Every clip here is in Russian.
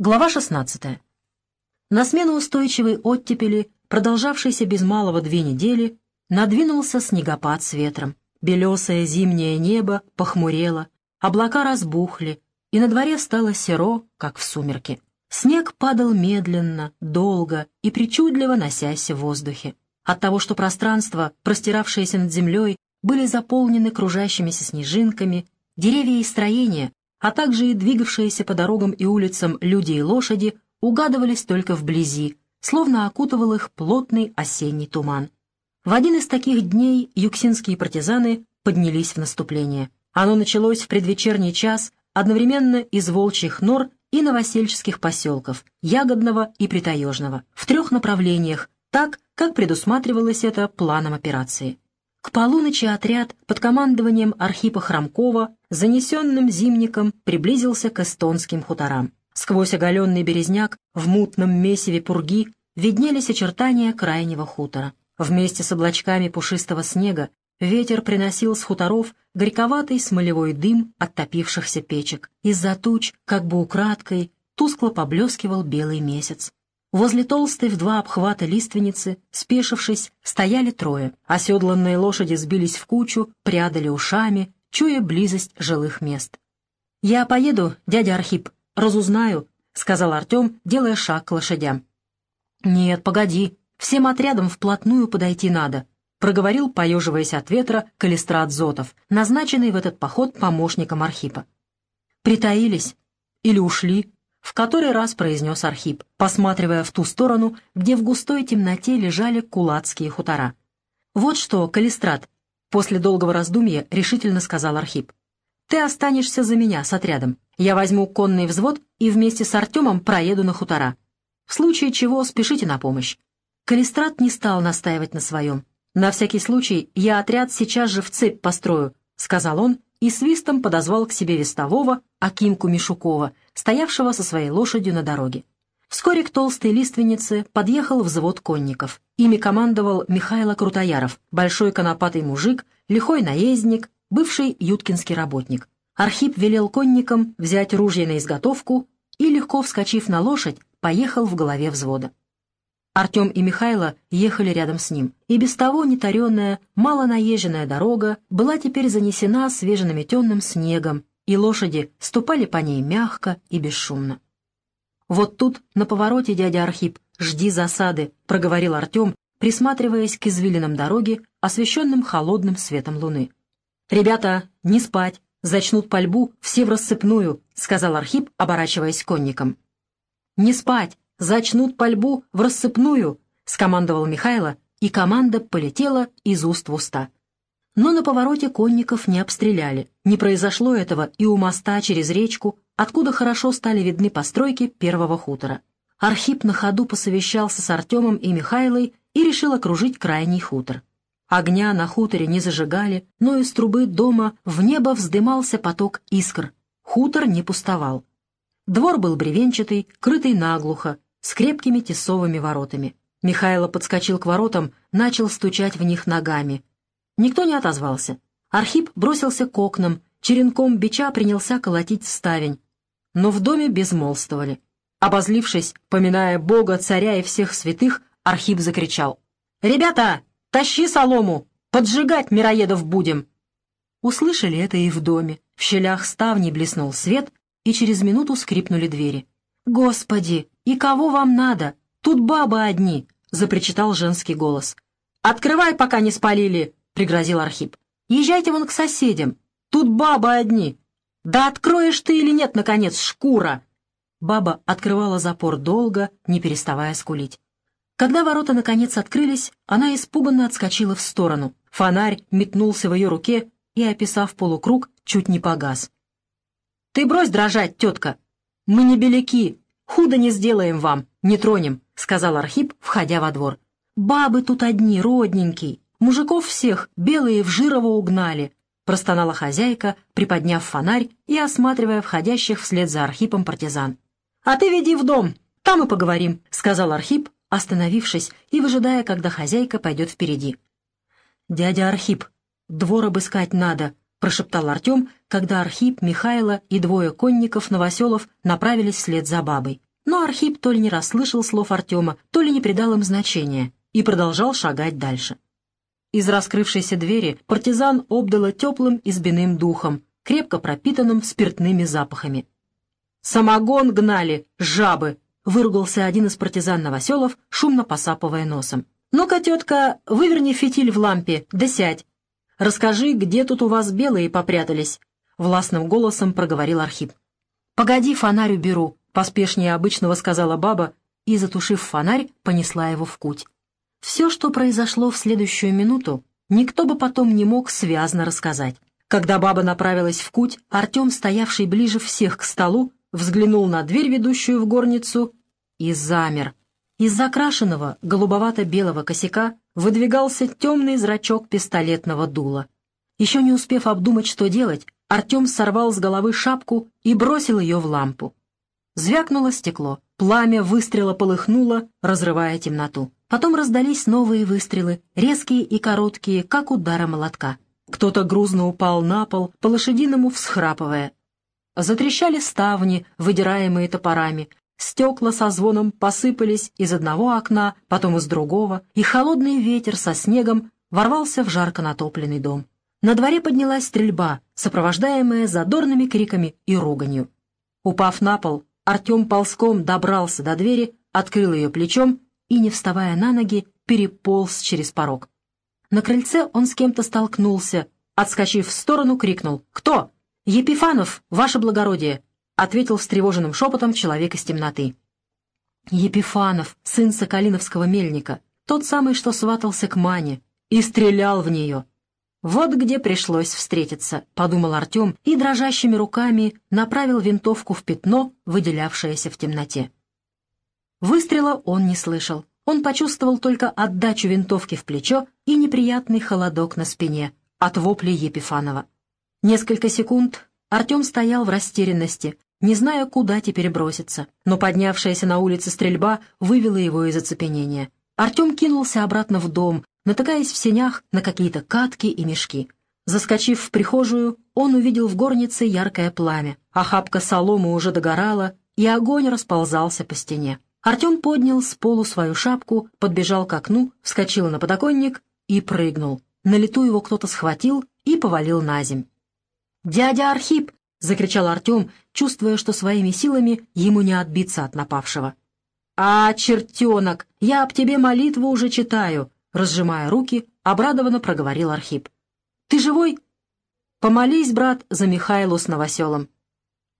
Глава 16. На смену устойчивой оттепели, продолжавшейся без малого две недели, надвинулся снегопад с ветром. Белесое зимнее небо похмурело, облака разбухли, и на дворе стало серо, как в сумерке. Снег падал медленно, долго и причудливо носясь в воздухе. От того, что пространство, простиравшееся над землей, были заполнены кружащимися снежинками, деревья и строения а также и двигавшиеся по дорогам и улицам люди и лошади угадывались только вблизи, словно окутывал их плотный осенний туман. В один из таких дней юксинские партизаны поднялись в наступление. Оно началось в предвечерний час одновременно из волчьих нор и новосельческих поселков, Ягодного и Притаежного, в трех направлениях, так, как предусматривалось это планом операции. К полуночи отряд под командованием Архипа Хромкова занесенным зимником приблизился к эстонским хуторам. Сквозь оголенный березняк в мутном месиве пурги виднелись очертания крайнего хутора. Вместе с облачками пушистого снега ветер приносил с хуторов горьковатый смолевой дым от топившихся печек. Из-за туч, как бы украдкой, тускло поблескивал белый месяц. Возле толстой в два обхвата лиственницы, спешившись, стояли трое. Оседланные лошади сбились в кучу, прядали ушами, чуя близость жилых мест. «Я поеду, дядя Архип, разузнаю», — сказал Артем, делая шаг к лошадям. «Нет, погоди, всем отрядом вплотную подойти надо», — проговорил, поеживаясь от ветра, Калистрат Зотов, назначенный в этот поход помощником Архипа. «Притаились? Или ушли?» В который раз произнес Архип, посматривая в ту сторону, где в густой темноте лежали кулацкие хутора. «Вот что, Калистрат», — после долгого раздумья решительно сказал Архип, «ты останешься за меня с отрядом. Я возьму конный взвод и вместе с Артемом проеду на хутора. В случае чего спешите на помощь». Калистрат не стал настаивать на своем. «На всякий случай я отряд сейчас же в цепь построю», — сказал он и свистом подозвал к себе вестового Акимку Мишукова, стоявшего со своей лошадью на дороге. Вскоре к толстой лиственнице подъехал взвод конников. Ими командовал Михайло Крутояров, большой конопатый мужик, лихой наездник, бывший юткинский работник. Архип велел конникам взять ружья на изготовку и, легко вскочив на лошадь, поехал в голове взвода. Артем и Михайло ехали рядом с ним, и без того нетаренная, мало наезженная дорога была теперь занесена свеженаметенным снегом, и лошади ступали по ней мягко и бесшумно. «Вот тут, на повороте, дядя Архип, жди засады», — проговорил Артем, присматриваясь к извилинам дороги, освещенным холодным светом луны. «Ребята, не спать, зачнут пальбу все в рассыпную», — сказал Архип, оборачиваясь к конникам. «Не спать, «Зачнут пальбу в рассыпную!» — скомандовал Михайло, и команда полетела из уст в уста. Но на повороте конников не обстреляли. Не произошло этого и у моста через речку, откуда хорошо стали видны постройки первого хутора. Архип на ходу посовещался с Артемом и Михайлой и решил окружить крайний хутор. Огня на хуторе не зажигали, но из трубы дома в небо вздымался поток искр. Хутор не пустовал. Двор был бревенчатый, крытый наглухо, с крепкими тесовыми воротами. Михайло подскочил к воротам, начал стучать в них ногами. Никто не отозвался. Архип бросился к окнам, черенком бича принялся колотить в ставень. Но в доме безмолвствовали. Обозлившись, поминая Бога, царя и всех святых, Архип закричал. «Ребята, тащи солому! Поджигать мироедов будем!» Услышали это и в доме. В щелях ставни блеснул свет, и через минуту скрипнули двери. «Господи, и кого вам надо? Тут бабы одни!» — запричитал женский голос. «Открывай, пока не спалили!» — пригрозил Архип. «Езжайте вон к соседям. Тут бабы одни!» «Да откроешь ты или нет, наконец, шкура!» Баба открывала запор долго, не переставая скулить. Когда ворота наконец открылись, она испуганно отскочила в сторону. Фонарь метнулся в ее руке и, описав полукруг, чуть не погас. «Ты брось дрожать, тетка!» «Мы не беляки, худо не сделаем вам, не тронем», — сказал Архип, входя во двор. «Бабы тут одни, родненький, мужиков всех белые в Жирово угнали», — простонала хозяйка, приподняв фонарь и осматривая входящих вслед за Архипом партизан. «А ты веди в дом, там и поговорим», — сказал Архип, остановившись и выжидая, когда хозяйка пойдет впереди. «Дядя Архип, двор обыскать надо», — прошептал Артем, когда Архип, Михайло и двое конников Новоселов направились вслед за бабой. Архип то ли не расслышал слов Артема, то ли не придал им значения и продолжал шагать дальше. Из раскрывшейся двери партизан обдало теплым избиным духом, крепко пропитанным спиртными запахами. «Самогон гнали, жабы!» — выругался один из партизан Новоселов, шумно посапывая носом. «Ну-ка, тетка, выверни фитиль в лампе, да сядь. Расскажи, где тут у вас белые попрятались?» — властным голосом проговорил Архип. «Погоди, фонарь уберу», — поспешнее обычного сказала баба и, затушив фонарь, понесла его в куть. Все, что произошло в следующую минуту, никто бы потом не мог связно рассказать. Когда баба направилась в куть, Артем, стоявший ближе всех к столу, взглянул на дверь, ведущую в горницу, и замер. Из закрашенного голубовато-белого косяка выдвигался темный зрачок пистолетного дула. Еще не успев обдумать, что делать, Артем сорвал с головы шапку и бросил ее в лампу. Звякнуло стекло, пламя выстрела полыхнуло, разрывая темноту. Потом раздались новые выстрелы, резкие и короткие, как удара молотка. Кто-то грузно упал на пол, по-лошадиному всхрапывая. Затрещали ставни, выдираемые топорами. Стекла со звоном посыпались из одного окна, потом из другого, и холодный ветер со снегом ворвался в жарко натопленный дом. На дворе поднялась стрельба, сопровождаемая задорными криками и руганью. Упав на пол, Артем ползком добрался до двери, открыл ее плечом и, не вставая на ноги, переполз через порог. На крыльце он с кем-то столкнулся. Отскочив в сторону, крикнул «Кто?» «Епифанов, ваше благородие!» — ответил встревоженным шепотом человек из темноты. Епифанов, сын Соколиновского мельника, тот самый, что сватался к Мане, и стрелял в нее. «Вот где пришлось встретиться», — подумал Артем и дрожащими руками направил винтовку в пятно, выделявшееся в темноте. Выстрела он не слышал. Он почувствовал только отдачу винтовки в плечо и неприятный холодок на спине от вопли Епифанова. Несколько секунд Артем стоял в растерянности, не зная, куда теперь броситься, но поднявшаяся на улице стрельба вывела его из оцепенения. Артем кинулся обратно в дом, натыкаясь в сенях на какие-то катки и мешки. Заскочив в прихожую, он увидел в горнице яркое пламя. Охапка соломы уже догорала, и огонь расползался по стене. Артем поднял с полу свою шапку, подбежал к окну, вскочил на подоконник и прыгнул. На лету его кто-то схватил и повалил на земь. «Дядя Архип!» — закричал Артем, чувствуя, что своими силами ему не отбиться от напавшего. «А, чертенок, я об тебе молитву уже читаю!» Разжимая руки, обрадованно проговорил Архип. «Ты живой?» «Помолись, брат, за Михайлу с новоселом».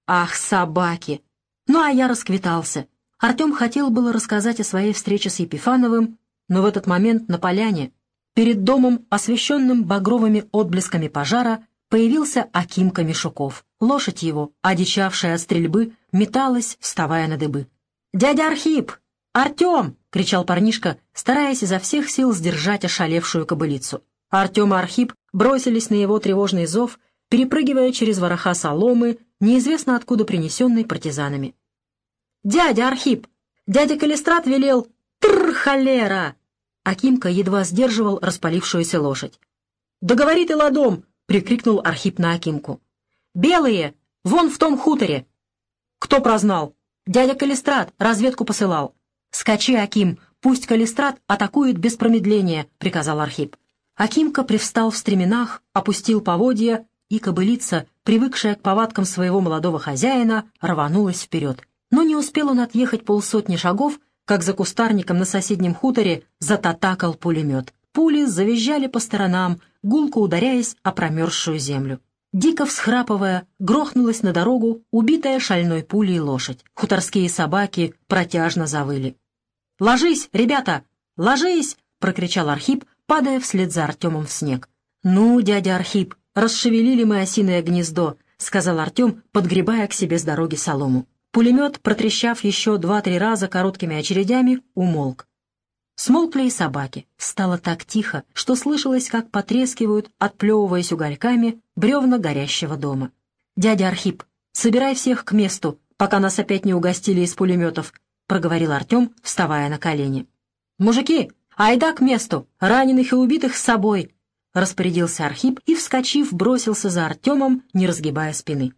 «Ах, собаки!» Ну, а я расквитался. Артем хотел было рассказать о своей встрече с Епифановым, но в этот момент на поляне, перед домом, освещенным багровыми отблесками пожара, появился Акимка Мишуков. Лошадь его, одичавшая от стрельбы, металась, вставая на дыбы. «Дядя Архип! Артем!» — кричал парнишка, стараясь изо всех сил сдержать ошалевшую кобылицу. Артем и Архип бросились на его тревожный зов, перепрыгивая через вороха соломы, неизвестно откуда принесенной партизанами. «Дядя Архип! Дядя Калистрат велел! Трр, холера!» Акимка едва сдерживал распалившуюся лошадь. «Да говори ты ладом!» — прикрикнул Архип на Акимку. «Белые! Вон в том хуторе!» «Кто прознал?» «Дядя Калистрат разведку посылал». «Скачи, Аким, пусть Калистрат атакует без промедления», — приказал Архип. Акимка привстал в стременах, опустил поводья, и кобылица, привыкшая к повадкам своего молодого хозяина, рванулась вперед. Но не успел он отъехать полсотни шагов, как за кустарником на соседнем хуторе зататакал пулемет. Пули завизжали по сторонам, гулко ударяясь о промерзшую землю. Дико всхрапывая, грохнулась на дорогу убитая шальной пулей лошадь. Хуторские собаки протяжно завыли. «Ложись, ребята! Ложись!» — прокричал Архип, падая вслед за Артемом в снег. «Ну, дядя Архип, расшевелили мы осиное гнездо», — сказал Артем, подгребая к себе с дороги солому. Пулемет, протрещав еще два-три раза короткими очередями, умолк. Смолкли и собаки. Стало так тихо, что слышалось, как потрескивают, отплевываясь угольками, бревна горящего дома. «Дядя Архип, собирай всех к месту, пока нас опять не угостили из пулеметов», — проговорил Артем, вставая на колени. «Мужики, айда к месту, раненых и убитых с собой», — распорядился Архип и, вскочив, бросился за Артемом, не разгибая спины.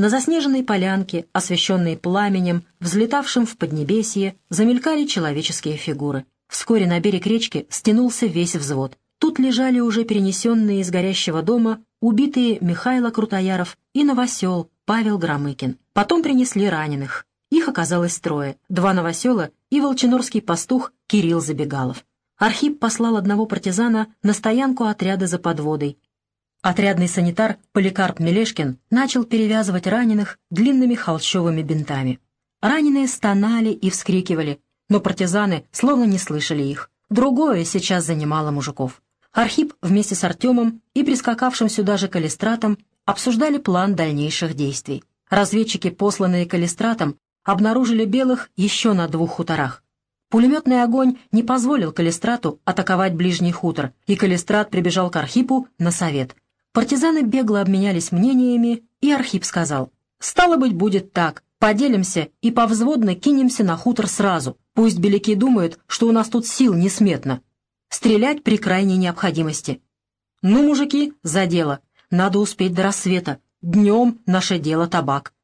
На заснеженной полянке, освещенной пламенем, взлетавшим в поднебесье, замелькали человеческие фигуры. Вскоре на берег речки стянулся весь взвод. Тут лежали уже перенесенные из горящего дома убитые Михайло Крутояров и новосел Павел Громыкин. Потом принесли раненых. Их оказалось трое, два новосела и волчинорский пастух Кирилл Забегалов. Архип послал одного партизана на стоянку отряда за подводой. Отрядный санитар Поликарп Мелешкин начал перевязывать раненых длинными холщовыми бинтами. Раненые стонали и вскрикивали, но партизаны словно не слышали их. Другое сейчас занимало мужиков. Архип вместе с Артемом и прискакавшим сюда же калистратом обсуждали план дальнейших действий. Разведчики, посланные калистратом, обнаружили белых еще на двух хуторах. Пулеметный огонь не позволил Калистрату атаковать ближний хутор, и Калистрат прибежал к Архипу на совет. Партизаны бегло обменялись мнениями, и Архип сказал, «Стало быть, будет так. Поделимся и повзводно кинемся на хутор сразу. Пусть беляки думают, что у нас тут сил несметно. Стрелять при крайней необходимости. Ну, мужики, за дело. Надо успеть до рассвета. Днем наше дело табак.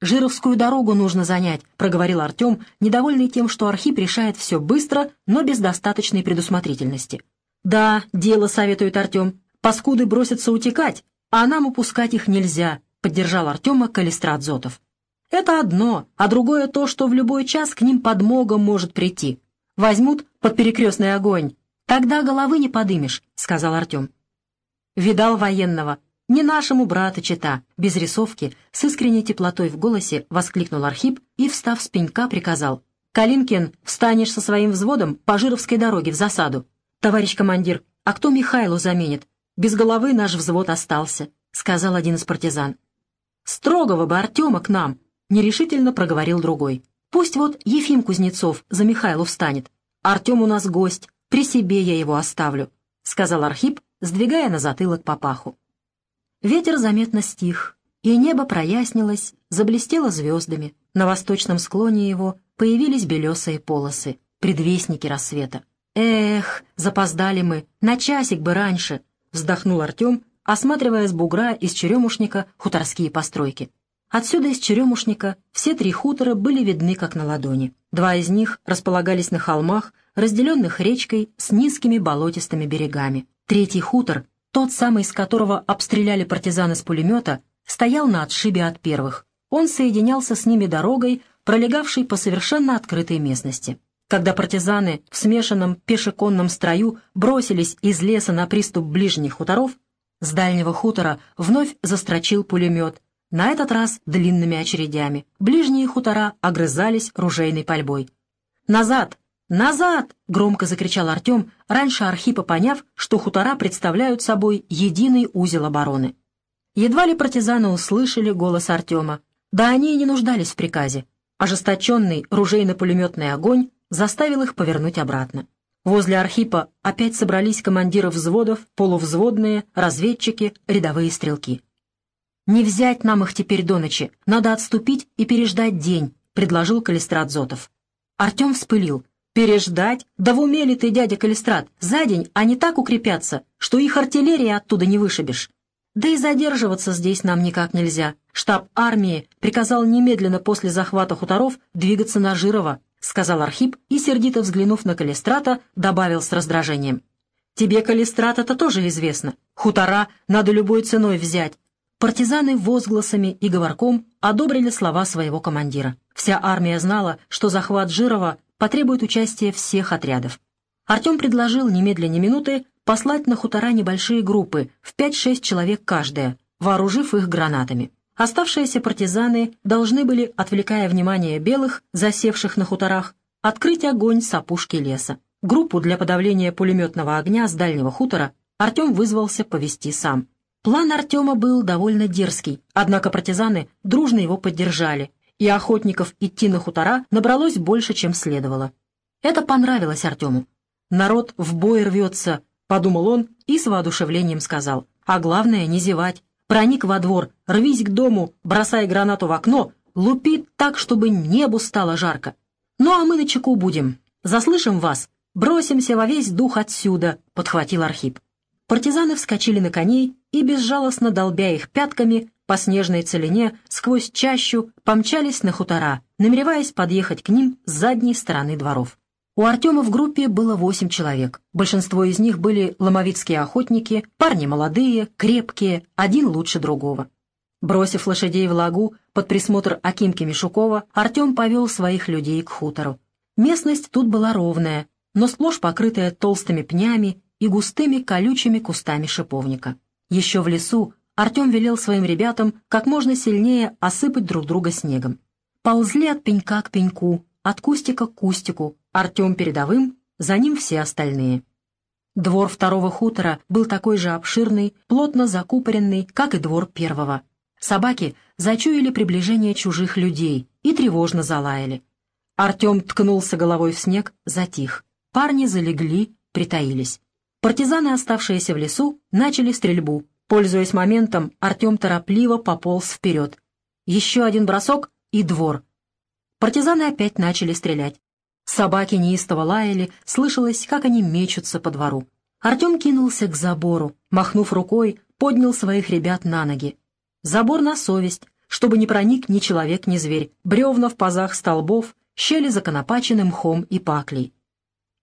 «Жировскую дорогу нужно занять», — проговорил Артем, недовольный тем, что Архип решает все быстро, но без достаточной предусмотрительности. «Да, дело советует Артем. Паскуды бросятся утекать, а нам упускать их нельзя», — поддержал Артема Калистрат Зотов. «Это одно, а другое то, что в любой час к ним подмога может прийти. Возьмут под перекрестный огонь. Тогда головы не подымешь», — сказал Артем. «Видал военного», «Не нашему брата чита!» Без рисовки, с искренней теплотой в голосе воскликнул Архип и, встав с пенька, приказал. «Калинкин, встанешь со своим взводом по Жировской дороге в засаду. Товарищ командир, а кто Михайлу заменит? Без головы наш взвод остался», — сказал один из партизан. «Строгого бы Артема к нам!» — нерешительно проговорил другой. «Пусть вот Ефим Кузнецов за Михайлу встанет. Артем у нас гость, при себе я его оставлю», — сказал Архип, сдвигая на затылок папаху. Ветер заметно стих, и небо прояснилось, заблестело звездами. На восточном склоне его появились белесые полосы, предвестники рассвета. «Эх, запоздали мы, на часик бы раньше!» — вздохнул Артем, осматривая с бугра из черемушника хуторские постройки. Отсюда из черемушника все три хутора были видны как на ладони. Два из них располагались на холмах, разделенных речкой с низкими болотистыми берегами. Третий хутор тот самый, с которого обстреляли партизаны с пулемета, стоял на отшибе от первых. Он соединялся с ними дорогой, пролегавшей по совершенно открытой местности. Когда партизаны в смешанном пешеконном строю бросились из леса на приступ ближних хуторов, с дальнего хутора вновь застрочил пулемет, на этот раз длинными очередями. Ближние хутора огрызались ружейной пальбой. «Назад! «Назад!» — громко закричал Артем, раньше Архипа поняв, что хутора представляют собой единый узел обороны. Едва ли партизаны услышали голос Артема, да они и не нуждались в приказе. Ожесточенный ружейно-пулеметный огонь заставил их повернуть обратно. Возле Архипа опять собрались командиры взводов, полувзводные, разведчики, рядовые стрелки. «Не взять нам их теперь до ночи, надо отступить и переждать день», — предложил Калистрат Зотов. Артем вспылил. Переждать? Да в уме ты, дядя Калистрат? За день они так укрепятся, что их артиллерии оттуда не вышибешь. Да и задерживаться здесь нам никак нельзя. Штаб армии приказал немедленно после захвата хуторов двигаться на Жирово, сказал Архип и, сердито взглянув на Калистрата, добавил с раздражением. Тебе, Калистрат, это тоже известно. Хутора надо любой ценой взять. Партизаны возгласами и говорком одобрили слова своего командира. Вся армия знала, что захват Жирова потребует участия всех отрядов. Артем предложил немедленно минуты послать на хутора небольшие группы в 5-6 человек каждая, вооружив их гранатами. Оставшиеся партизаны должны были, отвлекая внимание белых, засевших на хуторах, открыть огонь с опушки леса. Группу для подавления пулеметного огня с дальнего хутора Артем вызвался повести сам. План Артема был довольно дерзкий, однако партизаны дружно его поддержали, и охотников идти на хутора набралось больше, чем следовало. Это понравилось Артему. «Народ в бой рвется», — подумал он и с воодушевлением сказал. «А главное, не зевать. Проник во двор, рвись к дому, бросай гранату в окно, лупи так, чтобы небу стало жарко. Ну а мы на чеку будем. Заслышим вас, бросимся во весь дух отсюда», — подхватил Архип. Партизаны вскочили на коней и, безжалостно долбя их пятками, по снежной целине сквозь чащу помчались на хутора, намереваясь подъехать к ним с задней стороны дворов. У Артема в группе было восемь человек. Большинство из них были ломовицкие охотники, парни молодые, крепкие, один лучше другого. Бросив лошадей в лагу под присмотр Акимки Мишукова, Артем повел своих людей к хутору. Местность тут была ровная, но сплошь покрытая толстыми пнями и густыми колючими кустами шиповника. Еще в лесу Артем велел своим ребятам как можно сильнее осыпать друг друга снегом. Ползли от пенька к пеньку, от кустика к кустику, Артем передовым, за ним все остальные. Двор второго хутора был такой же обширный, плотно закупоренный, как и двор первого. Собаки зачуяли приближение чужих людей и тревожно залаяли. Артем ткнулся головой в снег, затих. Парни залегли, притаились. Партизаны, оставшиеся в лесу, начали стрельбу, Пользуясь моментом, Артем торопливо пополз вперед. Еще один бросок и двор. Партизаны опять начали стрелять. Собаки неистово лаяли, слышалось, как они мечутся по двору. Артем кинулся к забору, махнув рукой, поднял своих ребят на ноги. Забор на совесть, чтобы не проник ни человек, ни зверь, бревна в пазах столбов, щели законопачены мхом и паклей.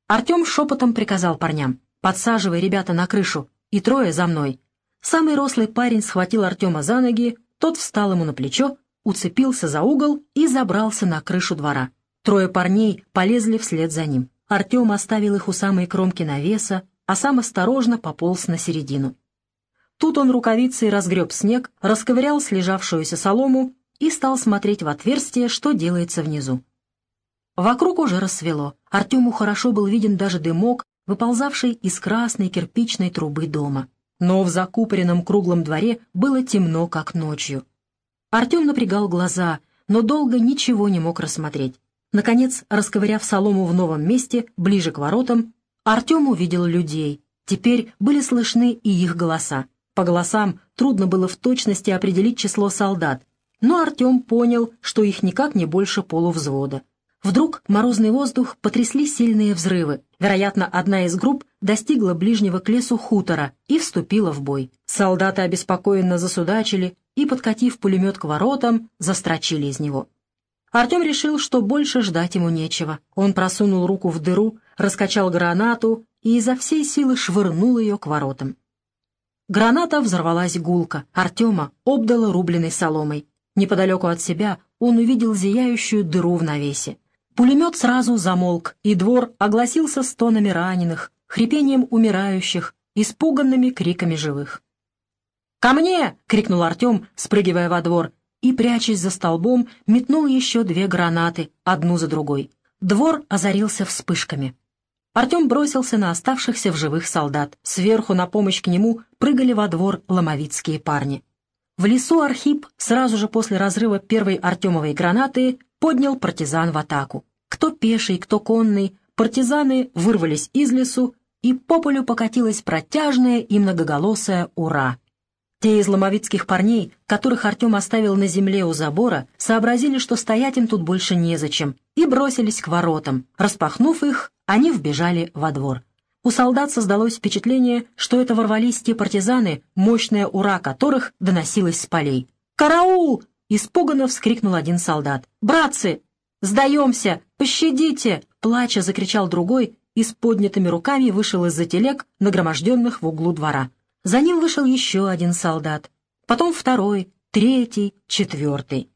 Артем шепотом приказал парням, подсаживай ребята на крышу, и трое за мной. Самый рослый парень схватил Артема за ноги, тот встал ему на плечо, уцепился за угол и забрался на крышу двора. Трое парней полезли вслед за ним. Артем оставил их у самой кромки навеса, а сам осторожно пополз на середину. Тут он рукавицей разгреб снег, расковырял слежавшуюся солому и стал смотреть в отверстие, что делается внизу. Вокруг уже рассвело. Артему хорошо был виден даже дымок, выползавший из красной кирпичной трубы дома но в закупоренном круглом дворе было темно, как ночью. Артем напрягал глаза, но долго ничего не мог рассмотреть. Наконец, расковыряв солому в новом месте, ближе к воротам, Артем увидел людей. Теперь были слышны и их голоса. По голосам трудно было в точности определить число солдат, но Артем понял, что их никак не больше полувзвода. Вдруг морозный воздух потрясли сильные взрывы. Вероятно, одна из групп достигла ближнего к лесу хутора и вступила в бой. Солдаты обеспокоенно засудачили и, подкатив пулемет к воротам, застрочили из него. Артем решил, что больше ждать ему нечего. Он просунул руку в дыру, раскачал гранату и изо всей силы швырнул ее к воротам. Граната взорвалась гулко, Артема обдала рубленой соломой. Неподалеку от себя он увидел зияющую дыру в навесе. Пулемет сразу замолк, и двор огласился стонами раненых, хрипением умирающих, испуганными криками живых. «Ко мне!» — крикнул Артем, спрыгивая во двор, и, прячась за столбом, метнул еще две гранаты, одну за другой. Двор озарился вспышками. Артем бросился на оставшихся в живых солдат. Сверху на помощь к нему прыгали во двор ломовицкие парни. В лесу Архип сразу же после разрыва первой Артемовой гранаты поднял партизан в атаку. Кто пеший, кто конный, партизаны вырвались из лесу, и по полю покатилась протяжная и многоголосая «Ура!». Те из ломовицких парней, которых Артем оставил на земле у забора, сообразили, что стоять им тут больше незачем, и бросились к воротам. Распахнув их, они вбежали во двор. У солдат создалось впечатление, что это ворвались те партизаны, мощное «Ура!» которых доносилось с полей. «Караул!» Испуганно вскрикнул один солдат. «Братцы! Сдаемся! Пощадите!» Плача закричал другой и с поднятыми руками вышел из-за телег, нагроможденных в углу двора. За ним вышел еще один солдат. Потом второй, третий, четвертый.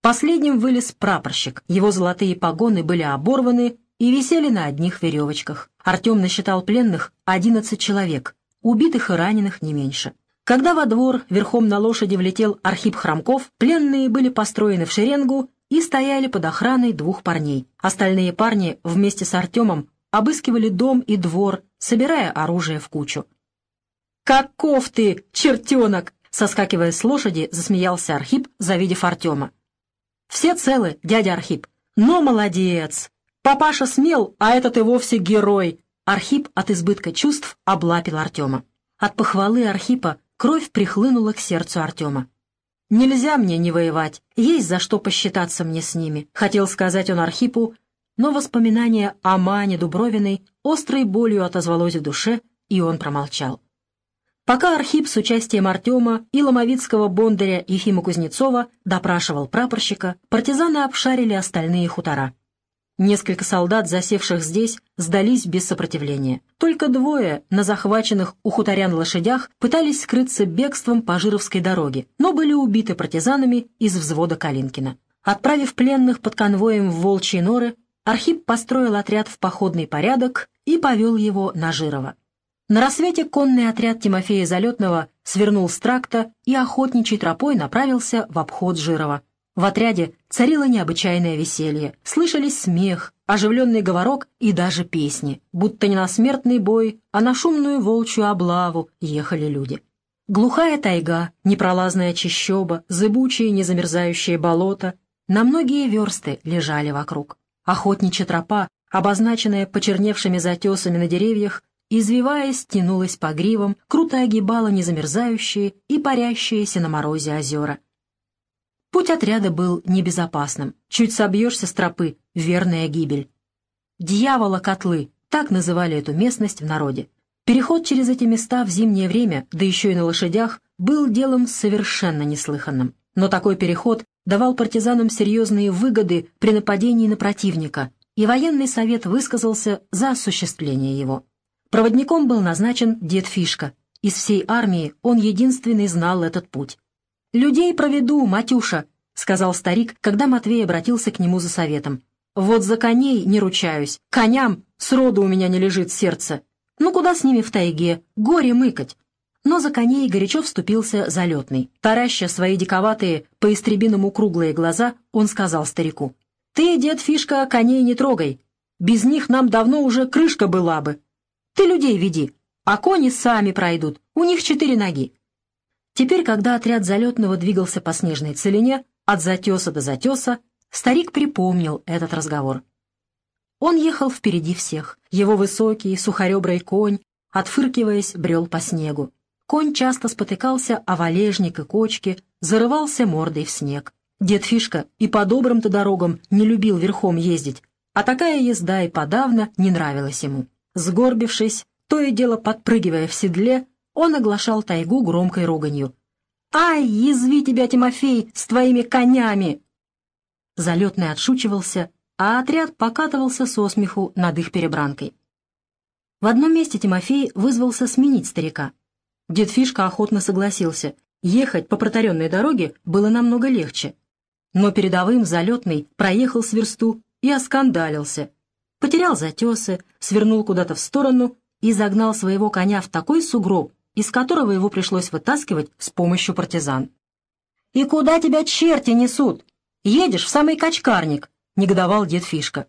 Последним вылез прапорщик. Его золотые погоны были оборваны и висели на одних веревочках. Артем насчитал пленных одиннадцать человек, убитых и раненых не меньше. Когда во двор верхом на лошади влетел Архип Хромков, пленные были построены в шеренгу и стояли под охраной двух парней. Остальные парни вместе с Артемом обыскивали дом и двор, собирая оружие в кучу. «Каков ты, чертенок!» Соскакивая с лошади, засмеялся Архип, завидев Артема. «Все целы, дядя Архип. Но молодец! Папаша смел, а этот и вовсе герой!» Архип от избытка чувств облапил Артема. От похвалы Архипа Кровь прихлынула к сердцу Артема. «Нельзя мне не воевать, есть за что посчитаться мне с ними», — хотел сказать он Архипу, но воспоминание о Мане Дубровиной острой болью отозвалось в душе, и он промолчал. Пока Архип с участием Артема и ломовицкого бондаря Ефима Кузнецова допрашивал прапорщика, партизаны обшарили остальные хутора. Несколько солдат, засевших здесь, сдались без сопротивления. Только двое на захваченных у хуторян лошадях пытались скрыться бегством по Жировской дороге, но были убиты партизанами из взвода Калинкина. Отправив пленных под конвоем в Волчьи норы, Архип построил отряд в походный порядок и повел его на Жирово. На рассвете конный отряд Тимофея Залетного свернул с тракта и охотничьей тропой направился в обход Жирова. В отряде царило необычайное веселье, слышались смех, оживленный говорок и даже песни, будто не на смертный бой, а на шумную волчью облаву ехали люди. Глухая тайга, непролазная чащоба, зыбучие незамерзающие болота на многие версты лежали вокруг. Охотничья тропа, обозначенная почерневшими затесами на деревьях, извиваясь, тянулась по гривам, круто огибала незамерзающие и парящиеся на морозе озера. Путь отряда был небезопасным. Чуть собьешься с тропы — верная гибель. «Дьявола котлы» — так называли эту местность в народе. Переход через эти места в зимнее время, да еще и на лошадях, был делом совершенно неслыханным. Но такой переход давал партизанам серьезные выгоды при нападении на противника, и военный совет высказался за осуществление его. Проводником был назначен дед Фишка. Из всей армии он единственный знал этот путь. «Людей проведу, Матюша», — сказал старик, когда Матвей обратился к нему за советом. «Вот за коней не ручаюсь. Коням сроду у меня не лежит сердце. Ну куда с ними в тайге? Горе мыкать». Но за коней горячо вступился залетный. Тараща свои диковатые, по-истребиному круглые глаза, он сказал старику. «Ты, дед Фишка, коней не трогай. Без них нам давно уже крышка была бы. Ты людей веди, а кони сами пройдут, у них четыре ноги. Теперь, когда отряд залетного двигался по снежной целине, от затеса до затеса, старик припомнил этот разговор. Он ехал впереди всех. Его высокий, сухоребрый конь, отфыркиваясь, брел по снегу. Конь часто спотыкался о валежник и кочки, зарывался мордой в снег. Дед Фишка и по добрым-то дорогам не любил верхом ездить, а такая езда и подавно не нравилась ему. Сгорбившись, то и дело подпрыгивая в седле, он оглашал тайгу громкой руганью. «Ай, язви тебя, Тимофей, с твоими конями!» Залетный отшучивался, а отряд покатывался со смеху над их перебранкой. В одном месте Тимофей вызвался сменить старика. Дед Фишка охотно согласился. Ехать по протаренной дороге было намного легче. Но передовым залетный проехал с версту и оскандалился, потерял затесы, свернул куда-то в сторону и загнал своего коня в такой сугроб, из которого его пришлось вытаскивать с помощью партизан. «И куда тебя черти несут? Едешь в самый качкарник», — негодовал дед Фишка.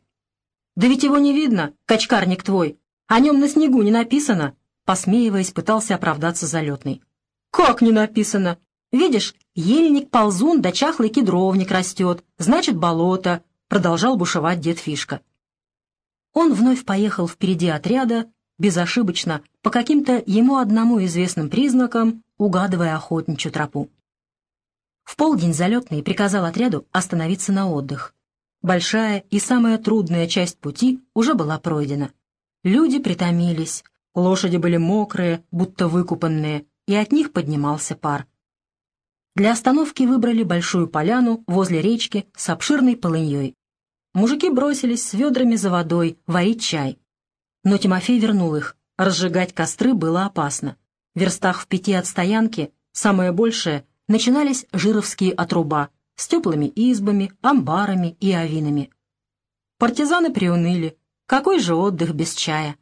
«Да ведь его не видно, качкарник твой. О нем на снегу не написано», — посмеиваясь, пытался оправдаться залетный. «Как не написано? Видишь, ельник-ползун да чахлый кедровник растет, значит, болото», — продолжал бушевать дед Фишка. Он вновь поехал впереди отряда, безошибочно, по каким-то ему одному известным признакам, угадывая охотничью тропу. В полдень залетный приказал отряду остановиться на отдых. Большая и самая трудная часть пути уже была пройдена. Люди притомились, лошади были мокрые, будто выкупанные, и от них поднимался пар. Для остановки выбрали большую поляну возле речки с обширной полыньей. Мужики бросились с ведрами за водой варить чай. Но Тимофей вернул их. Разжигать костры было опасно. В верстах в пяти от стоянки, самое большее, начинались жировские отруба с теплыми избами, амбарами и авинами. Партизаны приуныли. Какой же отдых без чая?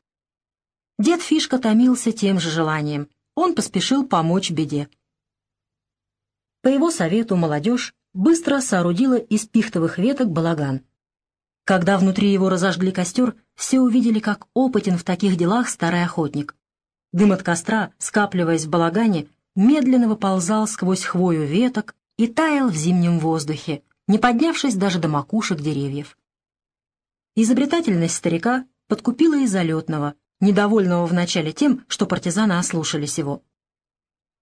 Дед Фишка томился тем же желанием. Он поспешил помочь беде. По его совету молодежь быстро соорудила из пихтовых веток балаган. Когда внутри его разожгли костер, все увидели, как опытен в таких делах старый охотник. Дым от костра, скапливаясь в балагане, медленно выползал сквозь хвою веток и таял в зимнем воздухе, не поднявшись даже до макушек деревьев. Изобретательность старика подкупила и залетного, недовольного вначале тем, что партизаны ослушались его.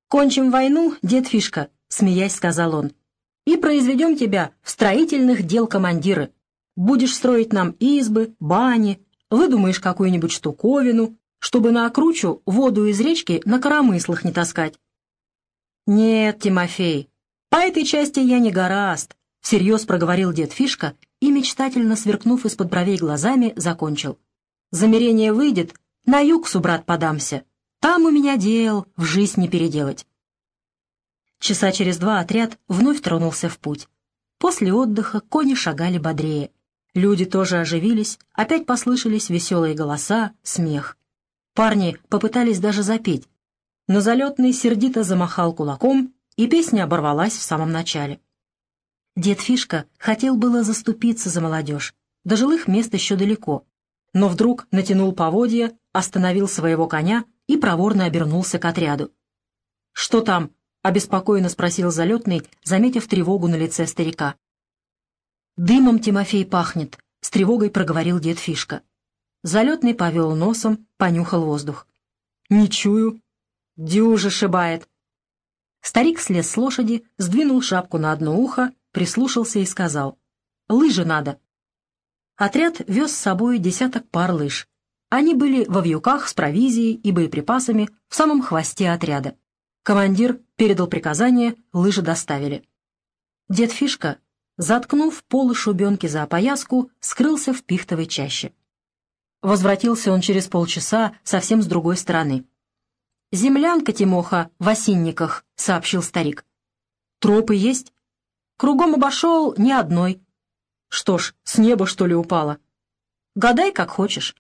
«Кончим войну, дед Фишка», — смеясь сказал он, — «и произведем тебя в строительных дел командиры. Будешь строить нам избы, бани, выдумаешь какую-нибудь штуковину, чтобы на окручу воду из речки на коромыслах не таскать. «Нет, Тимофей, по этой части я не гораст», — всерьез проговорил дед Фишка и, мечтательно сверкнув из-под бровей глазами, закончил. «Замерение выйдет, на юг, субрат, подамся. Там у меня дел в жизнь не переделать». Часа через два отряд вновь тронулся в путь. После отдыха кони шагали бодрее. Люди тоже оживились, опять послышались веселые голоса, смех. Парни попытались даже запеть, но залетный сердито замахал кулаком, и песня оборвалась в самом начале. Дед Фишка хотел было заступиться за молодежь, до жилых мест еще далеко, но вдруг натянул поводья, остановил своего коня и проворно обернулся к отряду. «Что там?» — обеспокоенно спросил залетный, заметив тревогу на лице старика. «Дымом Тимофей пахнет», — с тревогой проговорил дед Фишка. Залетный повел носом, понюхал воздух. «Не чую. Дюжа шибает». Старик слез с лошади, сдвинул шапку на одно ухо, прислушался и сказал. «Лыжи надо». Отряд вез с собой десяток пар лыж. Они были во вьюках с провизией и боеприпасами в самом хвосте отряда. Командир передал приказание, лыжи доставили. Дед Фишка заткнув полы шубенки за опояску, скрылся в пихтовой чаще. Возвратился он через полчаса совсем с другой стороны. «Землянка, Тимоха, в осинниках», — сообщил старик. «Тропы есть?» «Кругом обошел ни одной». «Что ж, с неба, что ли, упала?» «Гадай, как хочешь».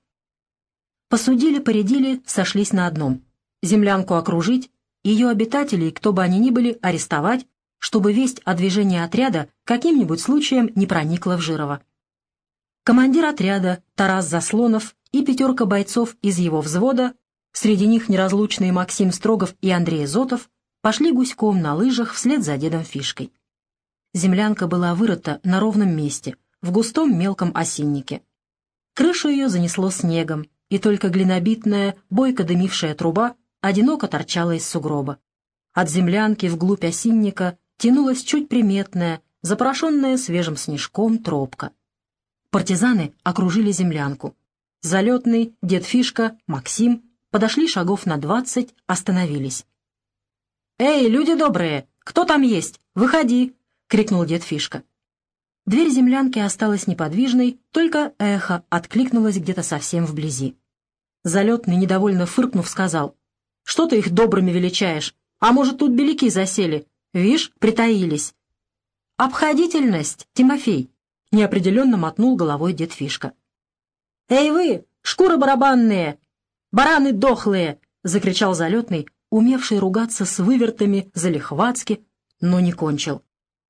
Посудили, поредили, сошлись на одном. Землянку окружить, ее обитателей, кто бы они ни были, арестовать, чтобы весть о движении отряда каким-нибудь случаем не проникла в Жирово. Командир отряда Тарас Заслонов и пятерка бойцов из его взвода, среди них неразлучные Максим Строгов и Андрей Зотов, пошли гуськом на лыжах вслед за дедом Фишкой. Землянка была вырыта на ровном месте, в густом мелком осиннике. Крышу ее занесло снегом, и только глинобитная, бойко дымившая труба одиноко торчала из сугроба. От землянки вглубь осинника тянулась чуть приметная, запорошенная свежим снежком тропка. Партизаны окружили землянку. Залетный, дед Фишка, Максим подошли шагов на двадцать, остановились. «Эй, люди добрые, кто там есть? Выходи!» — крикнул дед Фишка. Дверь землянки осталась неподвижной, только эхо откликнулось где-то совсем вблизи. Залетный, недовольно фыркнув, сказал, «Что ты их добрыми величаешь? А может, тут беляки засели? Вишь, притаились. «Обходительность, Тимофей!» — неопределенно мотнул головой дед Фишка. «Эй вы, шкуры барабанные! Бараны дохлые!» — закричал залетный, умевший ругаться с вывертами залихватски, но не кончил.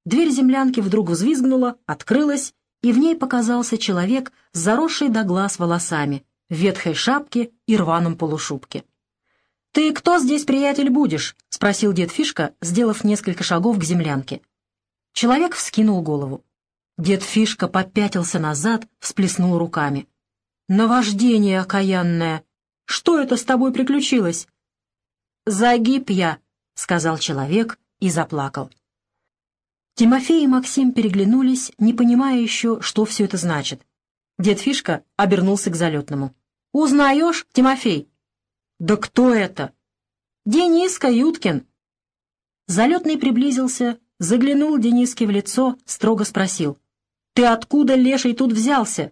Дверь землянки вдруг взвизгнула, открылась, и в ней показался человек с заросшей до глаз волосами, в ветхой шапке и рваном полушубке. «Ты кто здесь, приятель, будешь?» — спросил дед Фишка, сделав несколько шагов к землянке. Человек вскинул голову. Дед Фишка попятился назад, всплеснул руками. «Наваждение окаянное! Что это с тобой приключилось?» «Загиб я», — сказал человек и заплакал. Тимофей и Максим переглянулись, не понимая еще, что все это значит. Дед Фишка обернулся к залетному. «Узнаешь, Тимофей?» «Да кто это?» «Дениска Юткин». Залетный приблизился, заглянул Дениске в лицо, строго спросил. «Ты откуда, леший, тут взялся?»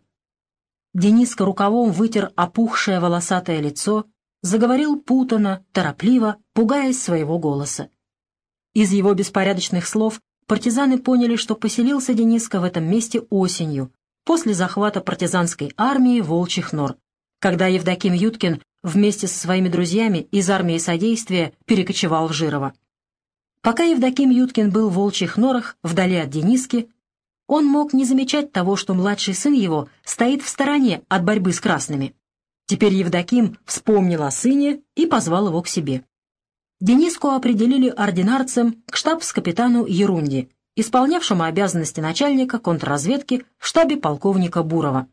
Дениска рукавом вытер опухшее волосатое лицо, заговорил путано, торопливо, пугаясь своего голоса. Из его беспорядочных слов партизаны поняли, что поселился Дениска в этом месте осенью, после захвата партизанской армии Волчьих Нор, когда Евдоким Юткин вместе со своими друзьями из армии содействия перекочевал в Жирово. Пока Евдоким Юткин был в волчьих норах, вдали от Дениски, он мог не замечать того, что младший сын его стоит в стороне от борьбы с красными. Теперь Евдоким вспомнил о сыне и позвал его к себе. Дениску определили ординарцем к штабс-капитану Ерунди, исполнявшему обязанности начальника контрразведки в штабе полковника Бурова.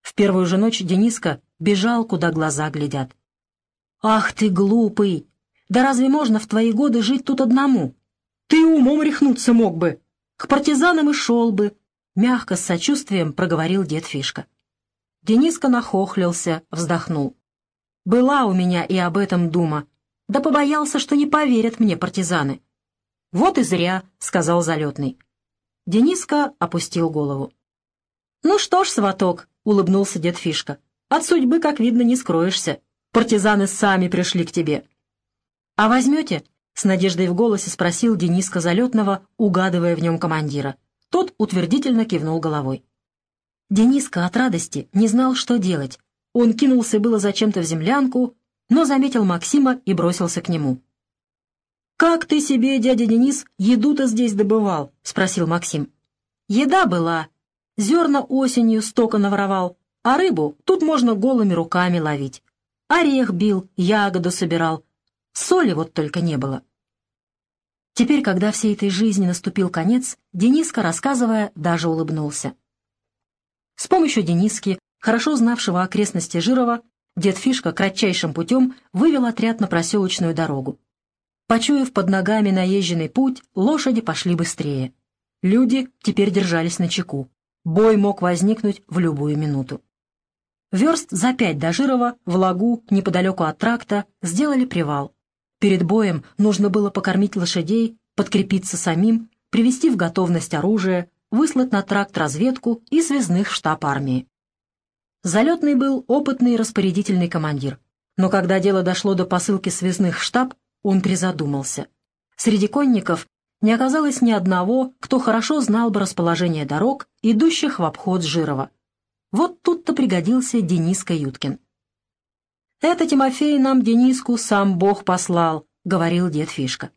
В первую же ночь Дениска бежал, куда глаза глядят. «Ах ты, глупый! Да разве можно в твои годы жить тут одному? Ты умом рехнуться мог бы, к партизанам и шел бы!» Мягко, с сочувствием проговорил дед Фишка. Дениска нахохлился, вздохнул. Была у меня и об этом дума. Да побоялся, что не поверят мне партизаны. «Вот и зря», — сказал залетный. Дениска опустил голову. «Ну что ж, сваток», — улыбнулся дед Фишка, — «от судьбы, как видно, не скроешься. Партизаны сами пришли к тебе». «А возьмете?» — с надеждой в голосе спросил Дениска Залетного, угадывая в нем командира. Тот утвердительно кивнул головой. Дениска от радости не знал, что делать. Он кинулся было зачем-то в землянку, но заметил Максима и бросился к нему. «Как ты себе, дядя Денис, еду-то здесь добывал?» — спросил Максим. «Еда была. Зерна осенью стока наворовал, а рыбу тут можно голыми руками ловить. Орех бил, ягоду собирал. Соли вот только не было». Теперь, когда всей этой жизни наступил конец, Дениска, рассказывая, даже улыбнулся. С помощью Дениски, хорошо знавшего окрестности Жирова, дед Фишка кратчайшим путем вывел отряд на проселочную дорогу. Почуяв под ногами наезженный путь, лошади пошли быстрее. Люди теперь держались на чеку. Бой мог возникнуть в любую минуту. Верст за пять до Жирова, в лагу, неподалеку от тракта, сделали привал. Перед боем нужно было покормить лошадей, подкрепиться самим, привести в готовность оружие, выслать на тракт разведку и связных штаб армии. Залетный был опытный распорядительный командир, но когда дело дошло до посылки связных штаб, он призадумался. Среди конников не оказалось ни одного, кто хорошо знал бы расположение дорог, идущих в обход Жирова. Вот тут-то пригодился Дениска Юткин. «Это, Тимофей, нам Дениску сам Бог послал», — говорил дед Фишка.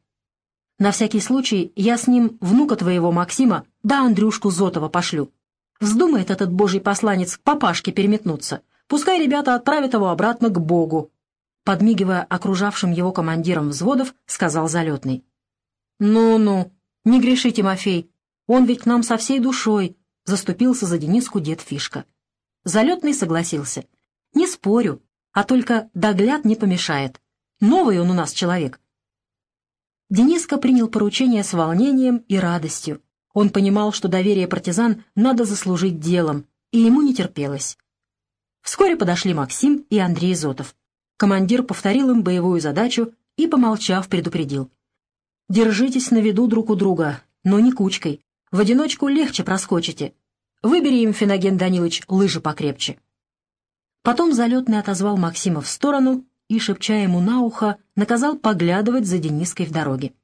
На всякий случай я с ним внука твоего Максима да Андрюшку Зотова пошлю. Вздумает этот божий посланец к папашке переметнуться. Пускай ребята отправят его обратно к Богу. Подмигивая окружавшим его командирам взводов, сказал залетный. «Ну-ну, не греши, Тимофей, он ведь к нам со всей душой», заступился за Дениску дед Фишка. Залетный согласился. «Не спорю, а только догляд не помешает. Новый он у нас человек, Дениска принял поручение с волнением и радостью. Он понимал, что доверие партизан надо заслужить делом, и ему не терпелось. Вскоре подошли Максим и Андрей Зотов. Командир повторил им боевую задачу и, помолчав, предупредил. «Держитесь на виду друг у друга, но не кучкой. В одиночку легче проскочите. Выбери им, Феноген Данилович, лыжи покрепче». Потом залетный отозвал Максима в сторону и, шепча ему на ухо, наказал поглядывать за Дениской в дороге.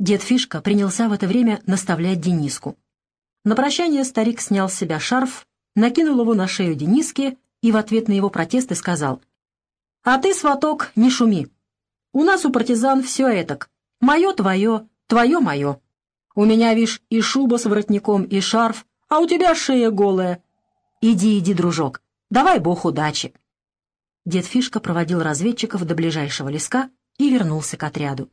Дед Фишка принялся в это время наставлять Дениску. На прощание старик снял с себя шарф, накинул его на шею Дениске и в ответ на его протесты сказал, «А ты, сваток, не шуми. У нас у партизан все этак. Мое твое, твое мое. У меня, вишь, и шуба с воротником, и шарф, а у тебя шея голая. Иди, иди, дружок, давай бог удачи». Дед Фишка проводил разведчиков до ближайшего леска и вернулся к отряду.